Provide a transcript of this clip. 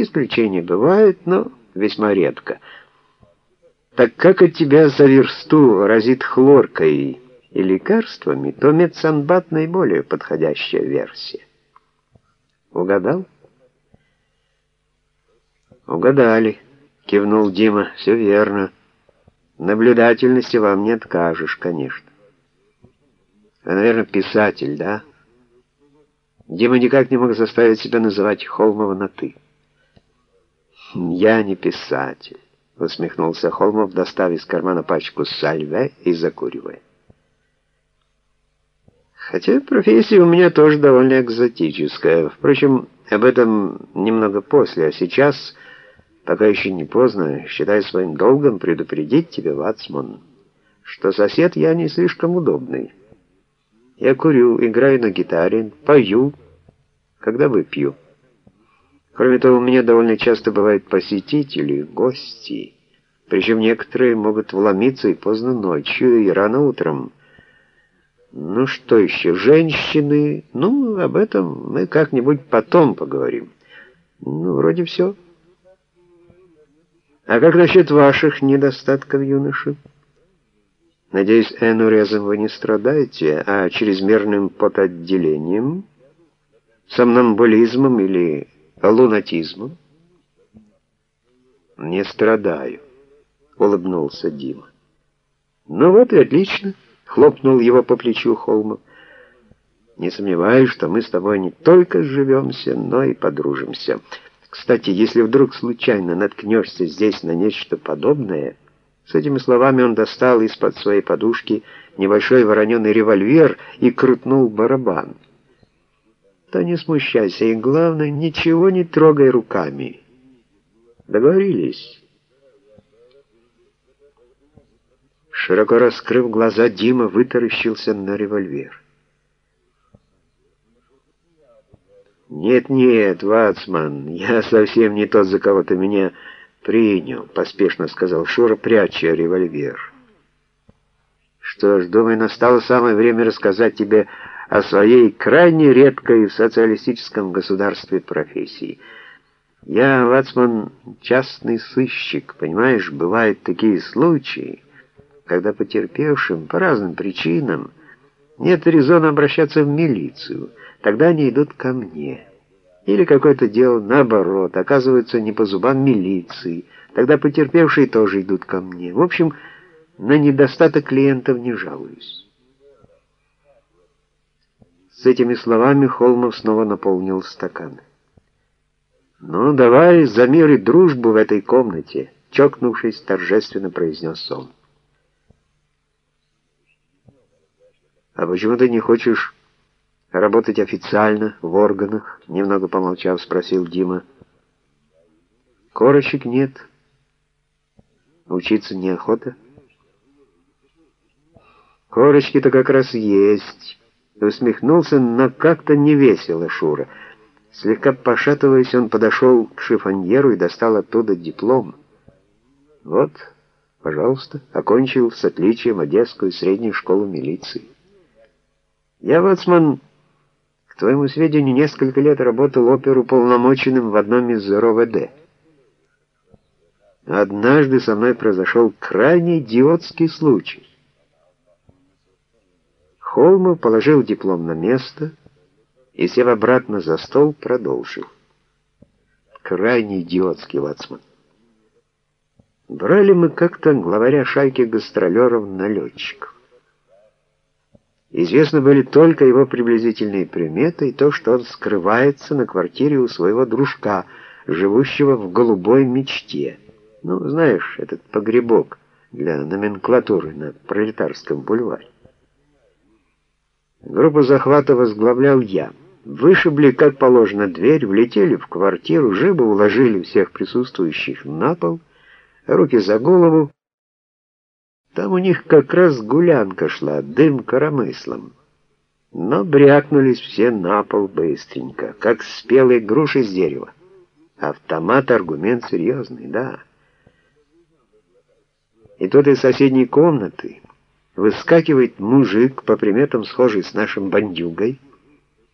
Исключения бывают, но весьма редко. Так как от тебя за версту разит хлоркой и лекарствами, то медсанбат наиболее подходящая версия. Угадал? Угадали, кивнул Дима. Все верно. Наблюдательности вам не откажешь, конечно. Вы, наверное, писатель, да? Дима никак не мог заставить себя называть Холмова на «ты». «Я не писатель», — усмехнулся Холмов, достав из кармана пачку сальве и закуривая. «Хотя профессия у меня тоже довольно экзотическая. Впрочем, об этом немного после, а сейчас, пока еще не поздно, считаю своим долгом предупредить тебя, Вацман, что сосед я не слишком удобный». Я курю, играю на гитаре, пою, когда выпью. Кроме того, у меня довольно часто бывают посетители, гости. Причем некоторые могут вломиться и поздно ночью, и рано утром. Ну что еще, женщины? Ну, об этом мы как-нибудь потом поговорим. Ну, вроде все. А как насчет ваших недостатков, юноши? Надеюсь, энурезом вы не страдаете, а чрезмерным потоотделением, сомнамбулизмом или лунатизмом? Не страдаю, улыбнулся Дима. Ну вот и отлично, хлопнул его по плечу Холмов. Не сомневаюсь, что мы с тобой не только сживемся, но и подружимся. Кстати, если вдруг случайно наткнешься здесь на нечто подобное, с этими словами он достал из-под своей подушки небольшой вороненый револьвер и крутнул барабан. «Да не смущайся, и главное, ничего не трогай руками. Договорились?» Широко раскрыв глаза, Дима вытаращился на револьвер. «Нет-нет, Вацман, я совсем не тот, за кого ты меня «Принял», — поспешно сказал Шура, пряча револьвер. «Что ж, думаю, настало самое время рассказать тебе о своей крайне редкой в социалистическом государстве профессии. Я, Вацман, частный сыщик, понимаешь, бывают такие случаи, когда потерпевшим по разным причинам нет резона обращаться в милицию, тогда они идут ко мне». Или какое-то дело, наоборот, оказывается не по зубам милиции. Тогда потерпевшие тоже идут ко мне. В общем, на недостаток клиентов не жалуюсь. С этими словами Холмов снова наполнил стакан. «Ну, давай за мир и дружбу в этой комнате», — чокнувшись, торжественно произнес он. «А почему ты не хочешь Работать официально, в органах, немного помолчав, спросил Дима. Корочек нет. Учиться неохота. Корочки-то как раз есть. Усмехнулся, но как-то невесело Шура. Слегка пошатываясь, он подошел к шифоньеру и достал оттуда диплом. Вот, пожалуйста, окончил с отличием Одесскую среднюю школу милиции. Я, Вацман, твоему сведению, несколько лет работал оперу полномоченным в одном из РОВД. Однажды со мной произошел крайне идиотский случай. Холмов положил диплом на место и, сев обратно за стол, продолжил. Крайне идиотский, Вацман. Брали мы как-то главаря шайки гастролеров-налетчиков. Известны были только его приблизительные приметы и то, что он скрывается на квартире у своего дружка, живущего в голубой мечте. Ну, знаешь, этот погребок для номенклатуры на Пролетарском бульваре. Группу захвата возглавлял я. Вышибли, как положено, дверь, влетели в квартиру, живо уложили всех присутствующих на пол, руки за голову, там у них как раз гулянка шла, дым коромыслом. Но брякнулись все на пол быстренько, как спелые груши с дерева. Автомат — аргумент серьезный, да. И тут из соседней комнаты выскакивает мужик, по приметам схожий с нашим бандюгой,